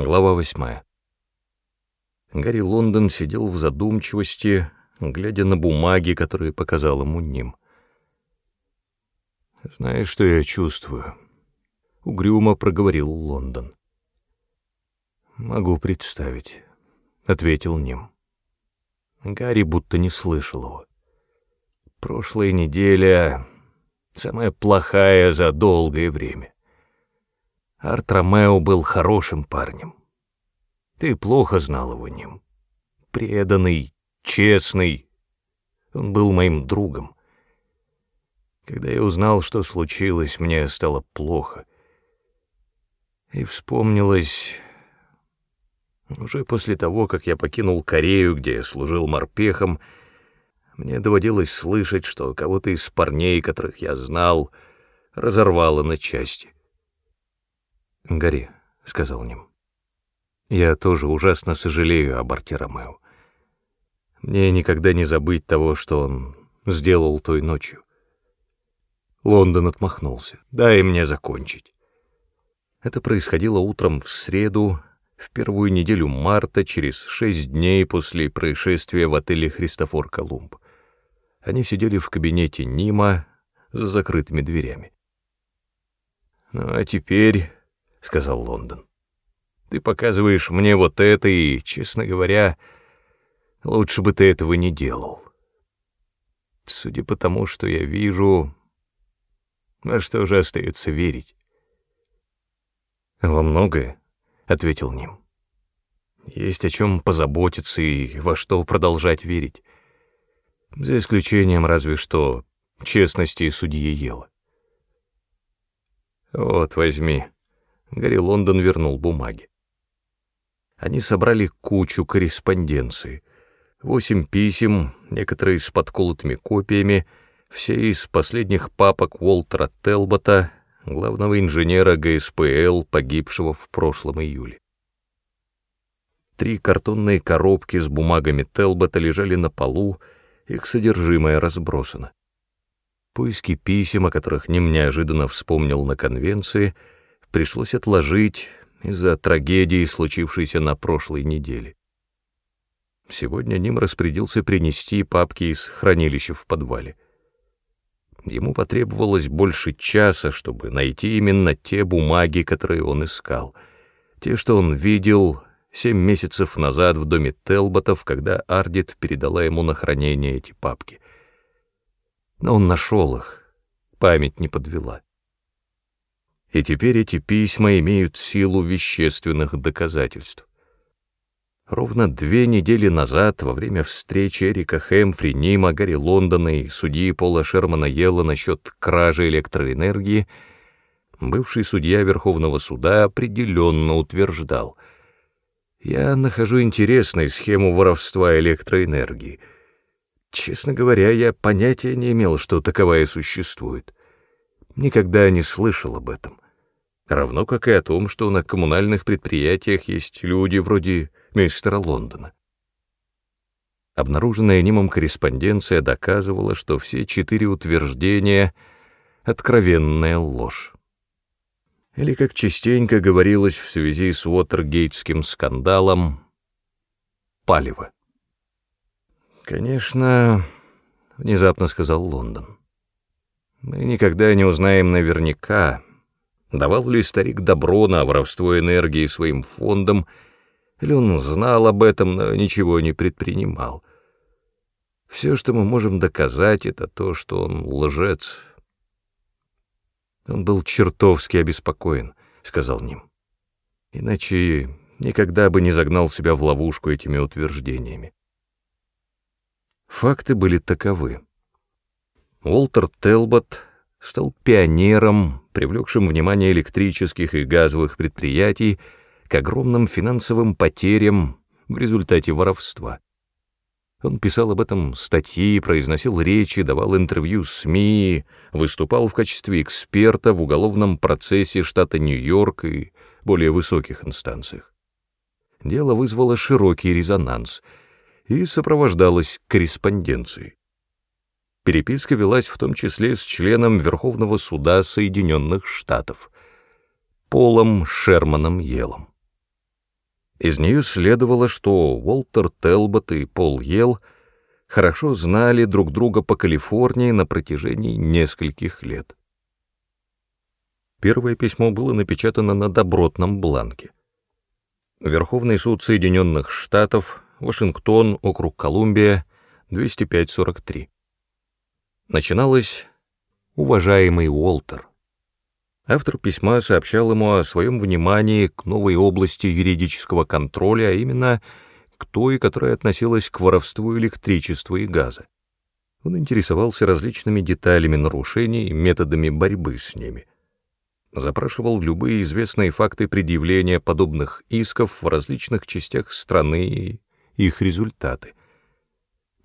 Глава восьмая. Гарри Лондон сидел в задумчивости, глядя на бумаги, которые показал ему Ним. «Знаешь, что я чувствую?» — угрюмо проговорил Лондон. «Могу представить», — ответил Ним. Гарри будто не слышал его. «Прошлая неделя — самая плохая за долгое время. Арт был хорошим парнем. Ты плохо знал его ним. Преданный, честный. Он был моим другом. Когда я узнал, что случилось, мне стало плохо. И вспомнилось... Уже после того, как я покинул Корею, где я служил морпехом, мне доводилось слышать, что кого-то из парней, которых я знал, разорвало на части. «Гори», — сказал Ним. «Я тоже ужасно сожалею об Арте. Мне никогда не забыть того, что он сделал той ночью». Лондон отмахнулся. «Дай мне закончить». Это происходило утром в среду, в первую неделю марта, через шесть дней после происшествия в отеле «Христофор Колумб». Они сидели в кабинете Нима за закрытыми дверями. «Ну а теперь...» — сказал Лондон. «Ты показываешь мне вот это, и, честно говоря, лучше бы ты этого не делал. Судя по тому, что я вижу, на что же остается верить?» «Во многое», — ответил Ним. «Есть о чем позаботиться и во что продолжать верить. За исключением разве что честности судьи Ела. Вот, возьми». Гарри Лондон вернул бумаги. Они собрали кучу корреспонденции. Восемь писем, некоторые с подколотыми копиями, все из последних папок Уолтера Телбота, главного инженера ГСПЛ, погибшего в прошлом июле. Три картонные коробки с бумагами Телбота лежали на полу, их содержимое разбросано. Поиски писем, о которых Ним неожиданно вспомнил на конвенции — пришлось отложить из-за трагедии, случившейся на прошлой неделе. Сегодня Ним распорядился принести папки из хранилища в подвале. Ему потребовалось больше часа, чтобы найти именно те бумаги, которые он искал, те, что он видел семь месяцев назад в доме Телботов, когда Ардит передала ему на хранение эти папки. Но он нашел их, память не подвела и теперь эти письма имеют силу вещественных доказательств. Ровно две недели назад, во время встречи Эрика Хэмфри, Нима, Гарри Лондона и судьи Пола Шермана Йелла насчет кражи электроэнергии, бывший судья Верховного суда определенно утверждал, «Я нахожу интересной схему воровства электроэнергии. Честно говоря, я понятия не имел, что таковая существует никогда не слышал об этом. Равно как и о том, что на коммунальных предприятиях есть люди вроде мистера Лондона. Обнаруженная Нимом корреспонденция доказывала, что все четыре утверждения — откровенная ложь. Или, как частенько говорилось в связи с Уотергейтским скандалом, палево. «Конечно», — внезапно сказал Лондон, мы никогда не узнаем наверняка, давал ли старик добро на воровство энергии своим фондам, или он знал об этом, но ничего не предпринимал. Все, что мы можем доказать, это то, что он лжец. Он был чертовски обеспокоен, — сказал Ним. Иначе никогда бы не загнал себя в ловушку этими утверждениями. Факты были таковы. Уолтер Телбот стал пионером, привлекшим внимание электрических и газовых предприятий к огромным финансовым потерям в результате воровства. Он писал об этом статьи, произносил речи, давал интервью СМИ, выступал в качестве эксперта в уголовном процессе штата Нью-Йорк и более высоких инстанциях. Дело вызвало широкий резонанс и сопровождалось корреспонденцией. Переписка велась в том числе с членом Верховного суда Соединенных Штатов, Полом Шерманом Елом. Из нее следовало, что Уолтер Телбот и Пол Йелл хорошо знали друг друга по Калифорнии на протяжении нескольких лет. Первое письмо было напечатано на добротном бланке. Верховный суд Соединенных Штатов, Вашингтон, округ Колумбия, 205-43. Начиналось «Уважаемый Уолтер». Автор письма сообщал ему о своем внимании к новой области юридического контроля, а именно к той, которая относилась к воровству электричества и газа. Он интересовался различными деталями нарушений и методами борьбы с ними. Запрашивал любые известные факты предъявления подобных исков в различных частях страны и их результаты.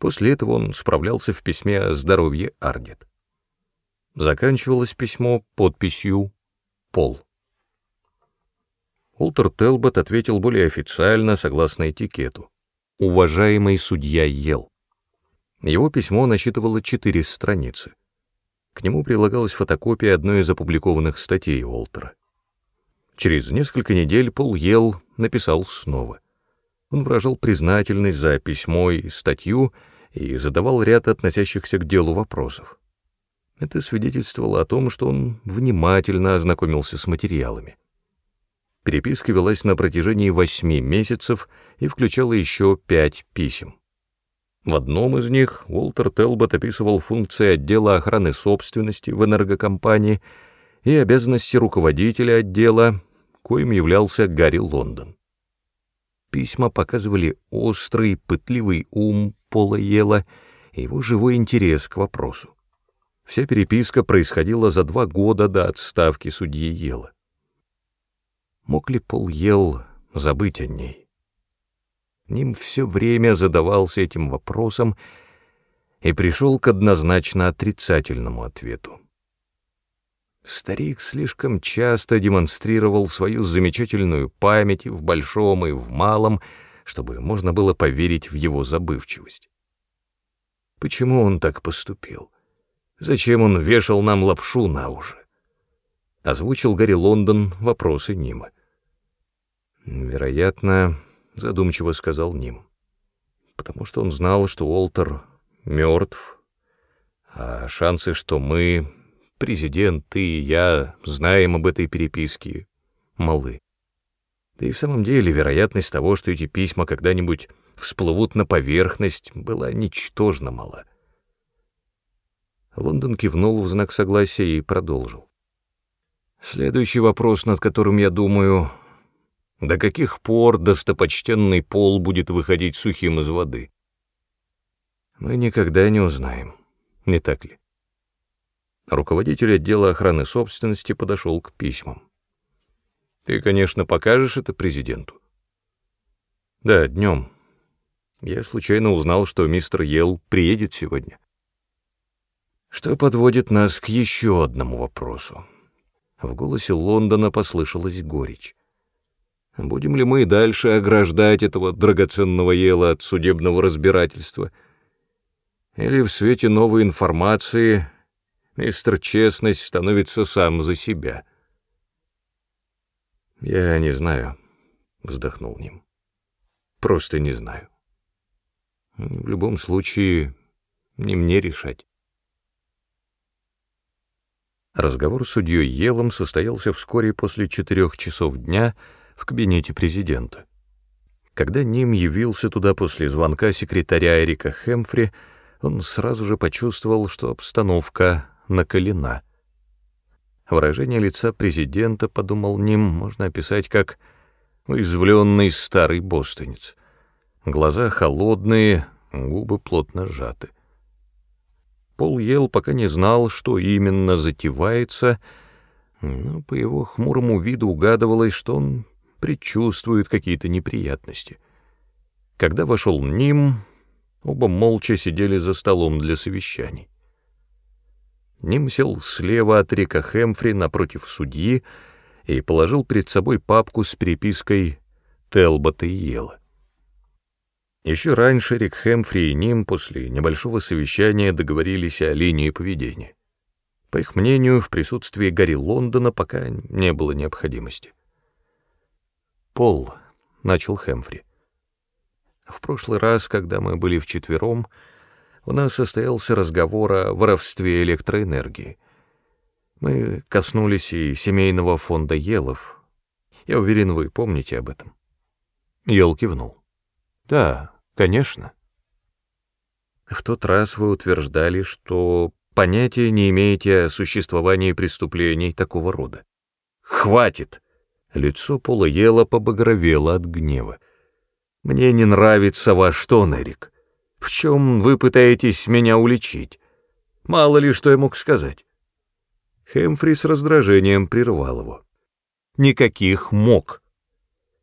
После этого он справлялся в письме о здоровье Ардет. Заканчивалось письмо подписью «Пол». Ултер Телбот ответил более официально, согласно этикету. «Уважаемый судья Ел». Его письмо насчитывало четыре страницы. К нему прилагалась фотокопия одной из опубликованных статей Уолтера. Через несколько недель Пол Ел написал снова. Он выражал признательность за письмо и статью и задавал ряд относящихся к делу вопросов. Это свидетельствовало о том, что он внимательно ознакомился с материалами. Переписка велась на протяжении восьми месяцев и включала еще пять писем. В одном из них Уолтер Телбот описывал функции отдела охраны собственности в энергокомпании и обязанности руководителя отдела, коим являлся Гарри Лондон. Письма показывали острый, пытливый ум Пола Ела и его живой интерес к вопросу. Вся переписка происходила за два года до отставки судьи Ела. Мог ли Пол Ел забыть о ней? Ним все время задавался этим вопросом и пришел к однозначно отрицательному ответу. Старик слишком часто демонстрировал свою замечательную память и в большом, и в малом, чтобы можно было поверить в его забывчивость. Почему он так поступил? Зачем он вешал нам лапшу на уши? Озвучил Гарри Лондон вопросы Нима. Вероятно, задумчиво сказал Ним, потому что он знал, что Уолтер мертв, а шансы, что мы, президент, ты и я, знаем об этой переписке, малы. Да и в самом деле вероятность того, что эти письма когда-нибудь всплывут на поверхность, была ничтожно мала. Лондон кивнул в знак согласия и продолжил. Следующий вопрос, над которым я думаю, до каких пор достопочтенный пол будет выходить сухим из воды? Мы никогда не узнаем, не так ли? Руководитель отдела охраны собственности подошел к письмам. Ты, конечно, покажешь это президенту? Да, днем. Я случайно узнал, что мистер Йелл приедет сегодня. Что подводит нас к еще одному вопросу. В голосе Лондона послышалась горечь. Будем ли мы и дальше ограждать этого драгоценного ела от судебного разбирательства? Или в свете новой информации мистер Честность становится сам за себя? Я не знаю, вздохнул Ним. Просто не знаю. В любом случае, не мне решать. Разговор с судьей Елом состоялся вскоре после четырех часов дня в кабинете президента. Когда Ним явился туда после звонка секретаря Эрика Хемфри, он сразу же почувствовал, что обстановка накалена. Выражение лица президента, подумал Ним, можно описать как уязвленный старый бостонец. Глаза холодные, губы плотно сжаты. Пол ел, пока не знал, что именно затевается, но по его хмурому виду угадывалось, что он предчувствует какие-то неприятности. Когда вошел Ним, оба молча сидели за столом для совещаний. Ним сел слева от Рика Хэмфри напротив судьи и положил перед собой папку с перепиской Телбота и Ела. Еще раньше Рик Хэмфри и Ним после небольшого совещания договорились о линии поведения. По их мнению, в присутствии Гарри Лондона пока не было необходимости. «Пол», —— начал Хэмфри. В прошлый раз, когда мы были вчетвером, у нас состоялся разговор о воровстве электроэнергии. Мы коснулись и семейного фонда Елов. Я уверен, вы помните об этом. Ел кивнул. Да, конечно. В тот раз вы утверждали, что понятия не имеете о существовании преступлений такого рода. Хватит! Лицо Пола Ела побагровело от гнева. Мне не нравится ваш тон, Эрик. В чем вы пытаетесь меня уличить? Мало ли, что я мог сказать. Хэмфри с раздражением прервал его. Никаких мог.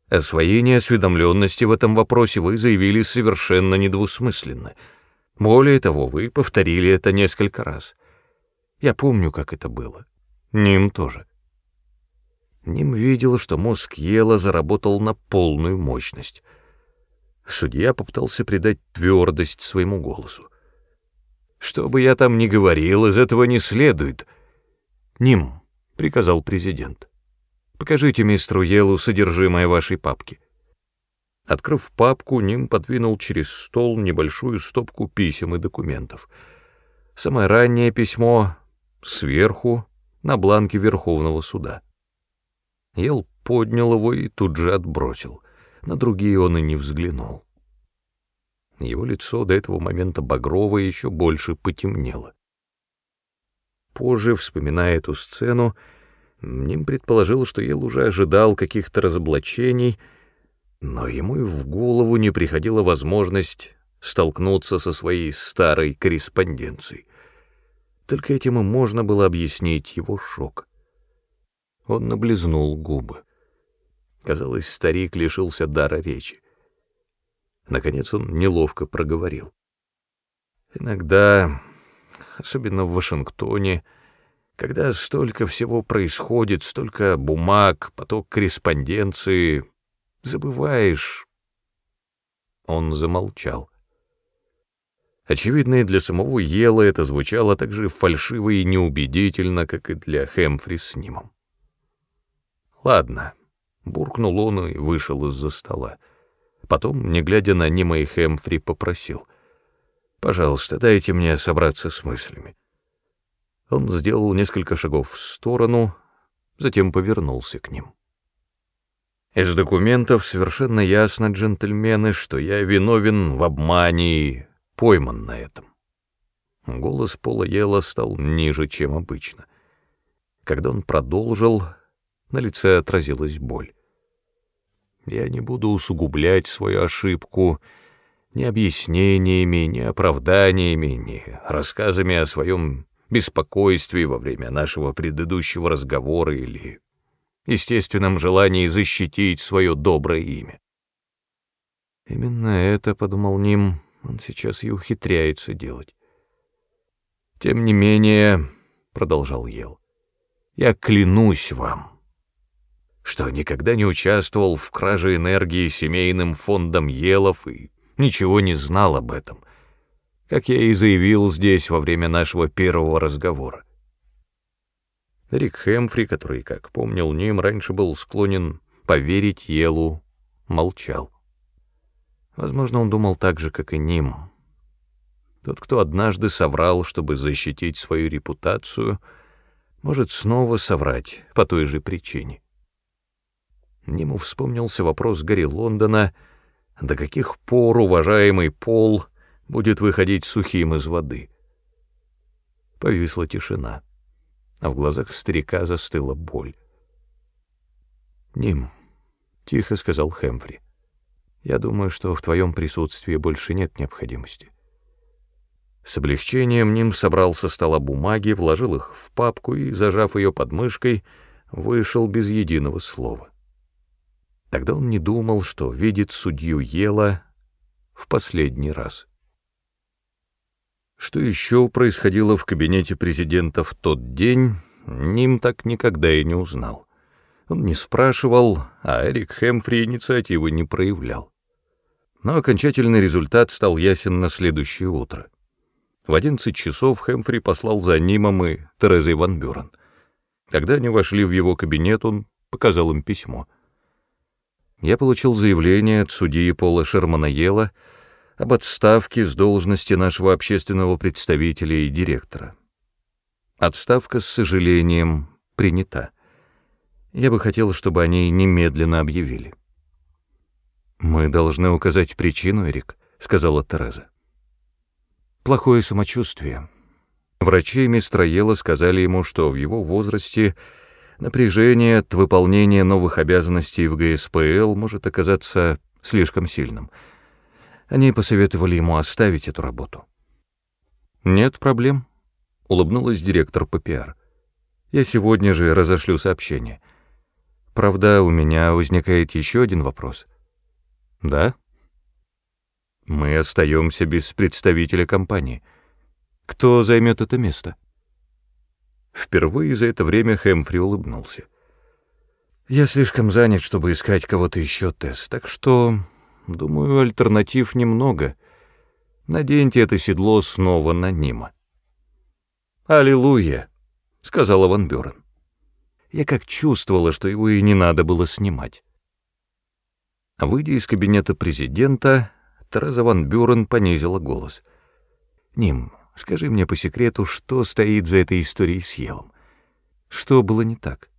Освоение осведомленности в этом вопросе вы заявили совершенно недвусмысленно. Более того, вы повторили это несколько раз. Я помню, как это было. Ним тоже. Ним видел, что мозг Ела заработал на полную мощность. Судья попытался придать твердость своему голосу. «Что бы я там ни говорил, из этого не следует». «Ним», — приказал президент, — «покажите мистеру Елу содержимое вашей папки». Открыв папку, Ним подвинул через стол небольшую стопку писем и документов. Самое раннее письмо сверху на бланке Верховного суда. Ел поднял его и тут же отбросил. На другие он и не взглянул. Его лицо до этого момента багровое еще больше потемнело. Позже, вспоминая эту сцену, Ним предположил, что Ел уже ожидал каких-то разоблачений, но ему и в голову не приходила возможность столкнуться со своей старой корреспонденцией. Только этим и можно было объяснить его шок. Он наблизнул губы. Казалось, старик лишился дара речи. Наконец он неловко проговорил. Иногда, особенно в Вашингтоне, когда столько всего происходит, столько бумаг, поток корреспонденции, забываешь... Он замолчал. Очевидно, и для самого Ела это звучало так же фальшиво и неубедительно, как и для Хэмфри с Нимом. «Ладно», — буркнул он и вышел из-за стола. Потом, не глядя на Нима и Хэмфри, попросил. «Пожалуйста, дайте мне собраться с мыслями». Он сделал несколько шагов в сторону, затем повернулся к ним. «Из документов совершенно ясно, джентльмены, что я виновен в обмане и пойман на этом». Голос Пола Ела стал ниже, чем обычно. Когда он продолжил, на лице отразилась боль. Я не буду усугублять свою ошибку ни объяснениями, ни оправданиями, ни рассказами о своем беспокойстве во время нашего предыдущего разговора или естественном желании защитить свое доброе имя. Именно это, — подумал Ним, — он сейчас и ухитряется делать. Тем не менее, — продолжал Ел, — я клянусь вам, что никогда не участвовал в краже энергии семейным фондом Елов и ничего не знал об этом, как я и заявил здесь во время нашего первого разговора. Рик Хэмфри, который, как помнил Ним, раньше был склонен поверить Елу, молчал. Возможно, он думал так же, как и Ним. Тот, кто однажды соврал, чтобы защитить свою репутацию, может снова соврать по той же причине. Нему вспомнился вопрос Гарри Лондона, до каких пор уважаемый Пол будет выходить сухим из воды. Повисла тишина, а в глазах старика застыла боль. «Ним», — тихо сказал Хэмфри, — «я думаю, что в твоем присутствии больше нет необходимости». С облегчением Ним собрал со стола бумаги, вложил их в папку и, зажав ее под мышкой, вышел без единого слова. Тогда он не думал, что видит судью Ела в последний раз. Что еще происходило в кабинете президента в тот день, Ним так никогда и не узнал. Он не спрашивал, а Эрик Хэмфри инициативы не проявлял. Но окончательный результат стал ясен на следующее утро. В одиннадцать часов Хэмфри послал за Нимом и Терезой Ван Бюрен. Когда они вошли в его кабинет, он показал им письмо — я получил заявление от судьи Пола Шермана Ела об отставке с должности нашего общественного представителя и директора. Отставка, с сожалением, принята. Я бы хотел, чтобы они немедленно объявили. «Мы должны указать причину, Эрик», — сказала Тереза. «Плохое самочувствие. Врачи мистера Ела сказали ему, что в его возрасте напряжение от выполнения новых обязанностей в ГСПЛ может оказаться слишком сильным. Они посоветовали ему оставить эту работу. «Нет проблем», — улыбнулась директор по пиар. «Я сегодня же разошлю сообщение. Правда, у меня возникает еще один вопрос». «Да?» «Мы остаемся без представителя компании. Кто займет это место?» Впервые за это время Хэмфри улыбнулся. «Я слишком занят, чтобы искать кого-то еще, Тесс, так что, думаю, альтернатив немного. Наденьте это седло снова на Нима». «Аллилуйя», — сказала Ван Бюрен. Я как чувствовала, что его и не надо было снимать. Выйдя из кабинета президента, Тереза Ван Бюрен понизила голос. «Ним, Скажи мне по секрету, что стоит за этой историей с Елом? Что было не так?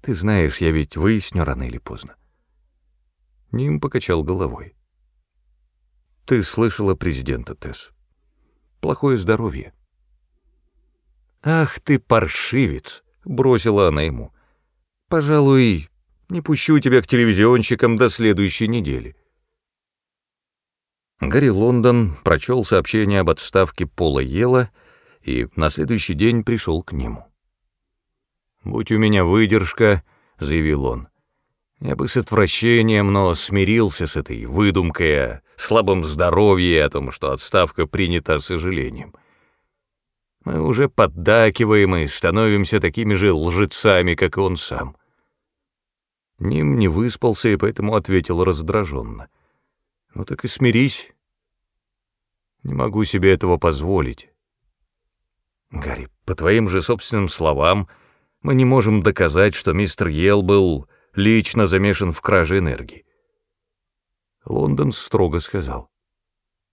Ты знаешь, я ведь выясню рано или поздно. Ним покачал головой. Ты слышала президента, Тесс. Плохое здоровье. Ах ты паршивец, бросила она ему. Пожалуй, не пущу тебя к телевизионщикам до следующей недели. Гарри Лондон прочел сообщение об отставке Пола Ела и на следующий день пришел к нему. «Будь у меня выдержка», — заявил он, — «я бы с отвращением, но смирился с этой выдумкой о слабом здоровье о том, что отставка принята с сожалением. Мы уже поддакиваем и становимся такими же лжецами, как и он сам». Ним не выспался и поэтому ответил раздраженно. «Ну так и смирись, не могу себе этого позволить. Гарри, по твоим же собственным словам, мы не можем доказать, что мистер Йелл был лично замешан в краже энергии. Лондон строго сказал.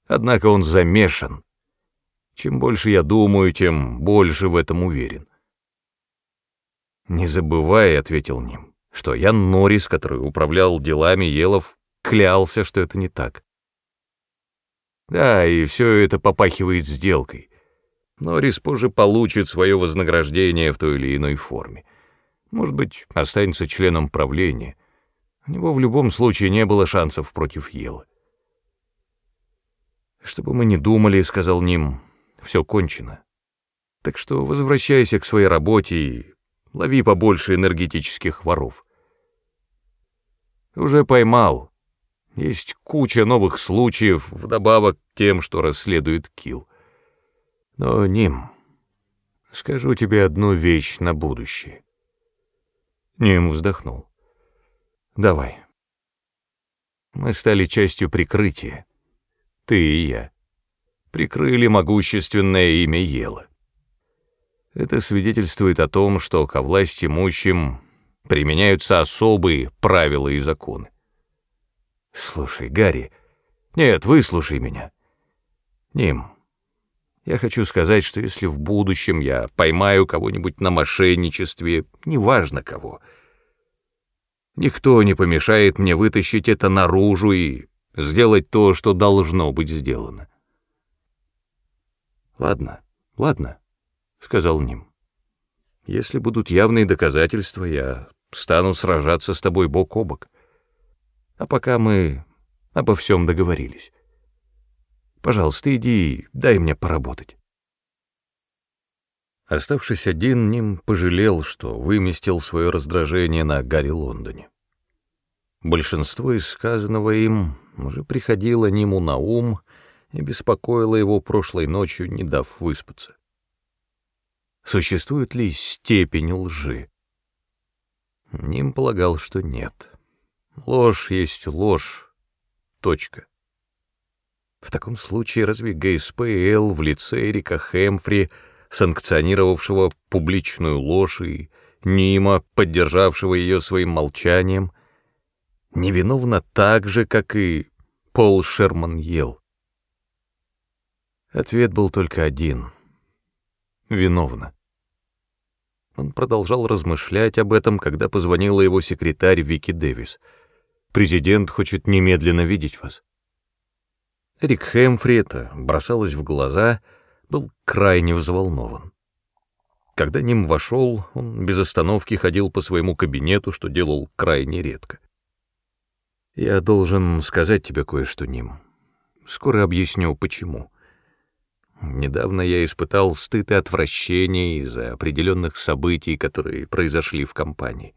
Однако он замешан. Чем больше я думаю, тем больше в этом уверен. «Не забывай», — ответил Ним, — «что Ян Норрис, который управлял делами Елов, клялся, что это не так. Да, и все это попахивает сделкой. Норрис позже получит свое вознаграждение в той или иной форме. Может быть, останется членом правления. У него в любом случае не было шансов против Ела. «Чтобы мы не думали», — сказал Ним, — «все кончено. Так что возвращайся к своей работе и лови побольше энергетических воров». «Уже поймал», есть куча новых случаев, вдобавок к тем, что расследует Килл. Но, Ним, скажу тебе одну вещь на будущее. Ним вздохнул. Давай. Мы стали частью прикрытия. Ты и я. Прикрыли могущественное имя Ела. Это свидетельствует о том, что ко власти имущим применяются особые правила и законы. Слушай, Гарри. Нет, выслушай меня. Ним, я хочу сказать, что если в будущем я поймаю кого-нибудь на мошенничестве, неважно кого, никто не помешает мне вытащить это наружу и сделать то, что должно быть сделано. Ладно, ладно, сказал Ним. Если будут явные доказательства, я стану сражаться с тобой бок о бок. А пока мы обо всем договорились. Пожалуйста, иди, дай мне поработать. Оставшись один, Ним пожалел, что выместил свое раздражение на Гарри Лондоне. Большинство из сказанного им уже приходило Ниму на ум и беспокоило его прошлой ночью, не дав выспаться. Существует ли степень лжи? Ним полагал, что нет. Ложь есть ложь. Точка. В таком случае разве ГСПЛ в лице Эрика Хэмфри, санкционировавшего публичную ложь и Нима, поддержавшего ее своим молчанием, невиновна так же, как и Пол Шерман ел? Ответ был только один — виновна. Он продолжал размышлять об этом, когда позвонила его секретарь Вики Дэвис. «Президент хочет немедленно видеть вас». Эрик Хэмфри это бросалось в глаза, был крайне взволнован. Когда Ним вошел, он без остановки ходил по своему кабинету, что делал крайне редко. «Я должен сказать тебе кое-что, Ним. Скоро объясню, почему». Недавно я испытал стыд и отвращение из-за определенных событий, которые произошли в компании.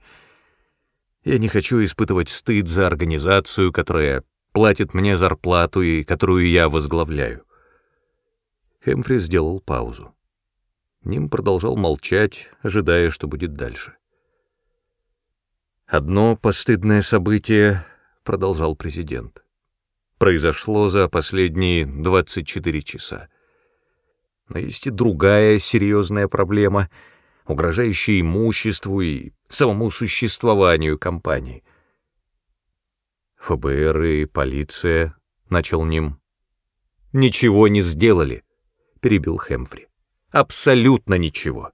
Я не хочу испытывать стыд за организацию, которая платит мне зарплату и которую я возглавляю. Хемфри сделал паузу. Ним продолжал молчать, ожидая, что будет дальше. «Одно постыдное событие», — продолжал президент, — «произошло за последние 24 часа. Но есть и другая серьезная проблема, угрожающая имуществу и самому существованию компании. ФБР и полиция, — начал Ним. «Ничего не сделали», — перебил Хэмфри. «Абсолютно ничего».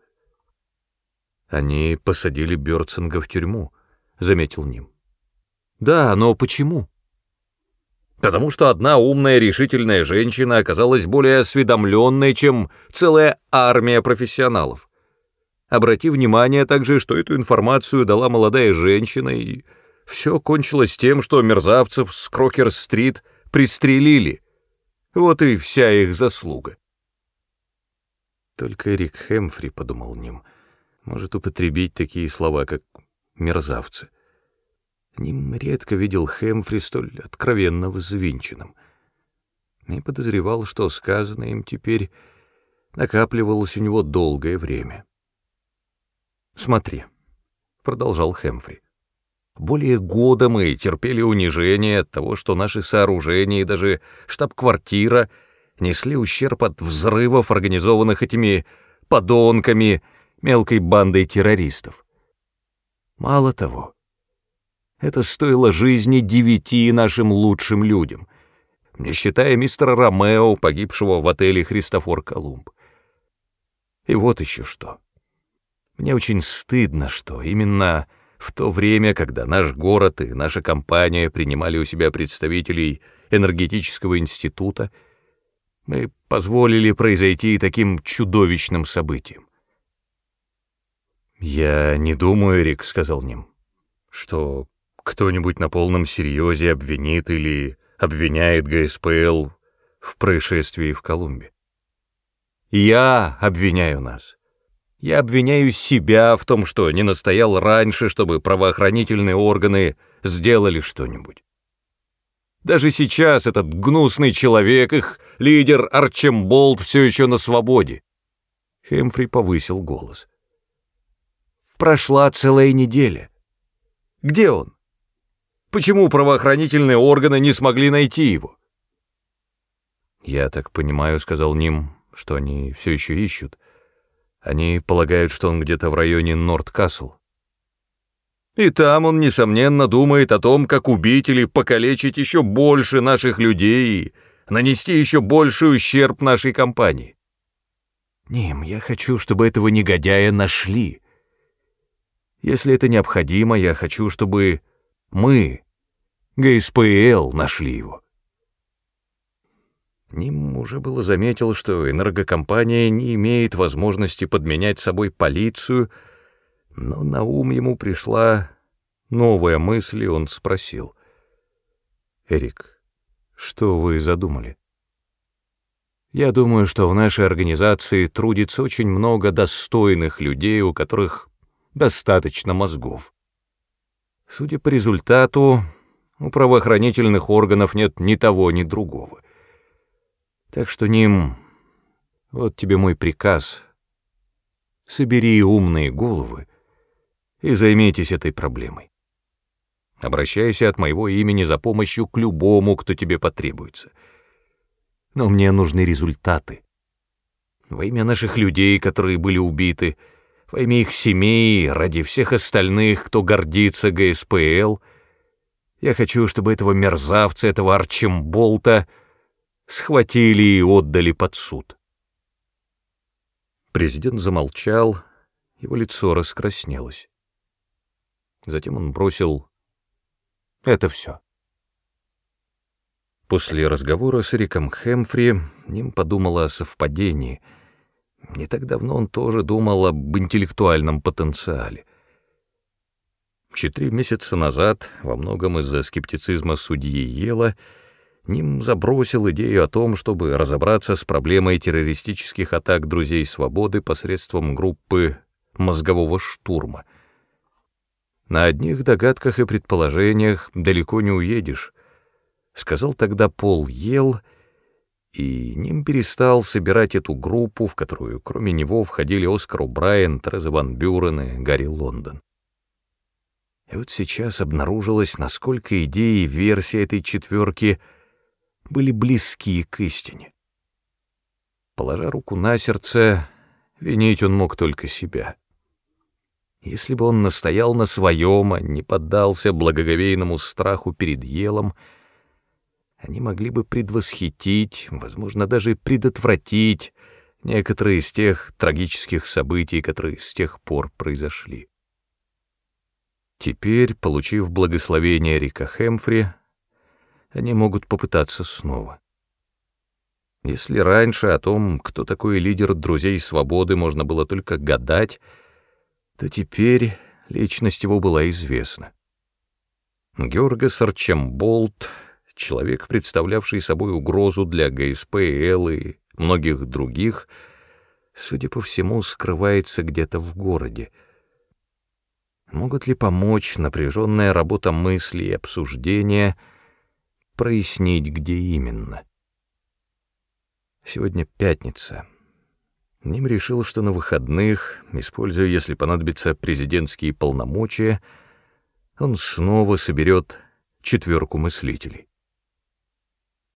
«Они посадили Бёрцинга в тюрьму», — заметил Ним. «Да, но почему?» потому что одна умная решительная женщина оказалась более осведомленной, чем целая армия профессионалов. Обрати внимание также, что эту информацию дала молодая женщина, и все кончилось тем, что мерзавцев с Крокер-стрит пристрелили. Вот и вся их заслуга. Только Эрик Хэмфри, — подумал Ним, — может употребить такие слова, как «мерзавцы». Ним редко видел Хэмфри столь откровенно взвинченным. И подозревал, что сказанное им теперь накапливалось у него долгое время. «Смотри», — продолжал Хэмфри, — «более года мы терпели унижение от того, что наши сооружения и даже штаб-квартира несли ущерб от взрывов, организованных этими подонками, мелкой бандой террористов. Мало того, это стоило жизни девяти нашим лучшим людям, не считая мистера Ромео, погибшего в отеле «Христофор Колумб». И вот еще что. Мне очень стыдно, что именно в то время, когда наш город и наша компания принимали у себя представителей энергетического института, мы позволили произойти таким чудовищным событием. «Я не думаю, Рик», — сказал Ним, — «что кто-нибудь на полном серьезе обвинит или обвиняет ГСПЛ в происшествии в Колумбе. Я обвиняю нас. Я обвиняю себя в том, что не настоял раньше, чтобы правоохранительные органы сделали что-нибудь. Даже сейчас этот гнусный человек, их лидер Арчемболд, все еще на свободе. Хемфри повысил голос. Прошла целая неделя. Где он? Почему правоохранительные органы не смогли найти его? «Я так понимаю», — сказал Ним, — «что они все еще ищут. Они полагают, что он где-то в районе Норд-Касл». «И там он, несомненно, думает о том, как убить или покалечить еще больше наших людей и нанести еще больший ущерб нашей компании». «Ним, я хочу, чтобы этого негодяя нашли. Если это необходимо, я хочу, чтобы мы, ГСПЛ, нашли его. Ним уже было заметил, что энергокомпания не имеет возможности подменять собой полицию, но на ум ему пришла новая мысль, и он спросил. «Эрик, что вы задумали?» «Я думаю, что в нашей организации трудится очень много достойных людей, у которых достаточно мозгов. Судя по результату, у правоохранительных органов нет ни того, ни другого. Так что, Ним, вот тебе мой приказ. Собери умные головы и займитесь этой проблемой. Обращайся от моего имени за помощью к любому, кто тебе потребуется. Но мне нужны результаты. Во имя наших людей, которые были убиты, — во имя их семей, ради всех остальных, кто гордится ГСПЛ, Я хочу, чтобы этого мерзавца, этого Арчимболта схватили и отдали под суд. Президент замолчал, его лицо раскраснелось. Затем он бросил «Это все». После разговора с Риком Хэмфри Ним подумала о совпадении. Не так давно он тоже думал об интеллектуальном потенциале. Четыре месяца назад, во многом из-за скептицизма судьи Ела, Ним забросил идею о том, чтобы разобраться с проблемой террористических атак «Друзей свободы» посредством группы «Мозгового штурма». На одних догадках и предположениях далеко не уедешь, сказал тогда Пол Ел, и Ним перестал собирать эту группу, в которую кроме него входили Оскар О'Брайен, Тереза Ван Бюрен и Гарри Лондон. И вот сейчас обнаружилось, насколько идеи и версии этой четверки были близки к истине. Положа руку на сердце, винить он мог только себя. Если бы он настоял на своем, а не поддался благоговейному страху перед елом, они могли бы предвосхитить, возможно, даже предотвратить некоторые из тех трагических событий, которые с тех пор произошли. Теперь, получив благословение Рика Хэмфри, они могут попытаться снова. Если раньше о том, кто такой лидер друзей свободы, можно было только гадать, то теперь личность его была известна. Георгас Арчемболт, человек, представлявший собой угрозу для ГСП и Эл и многих других, судя по всему, скрывается где-то в городе — Могут ли помочь напряженная работа мысли и обсуждения прояснить, где именно? Сегодня пятница. Ним решил, что на выходных, используя, если понадобится, президентские полномочия, он снова соберет четверку мыслителей.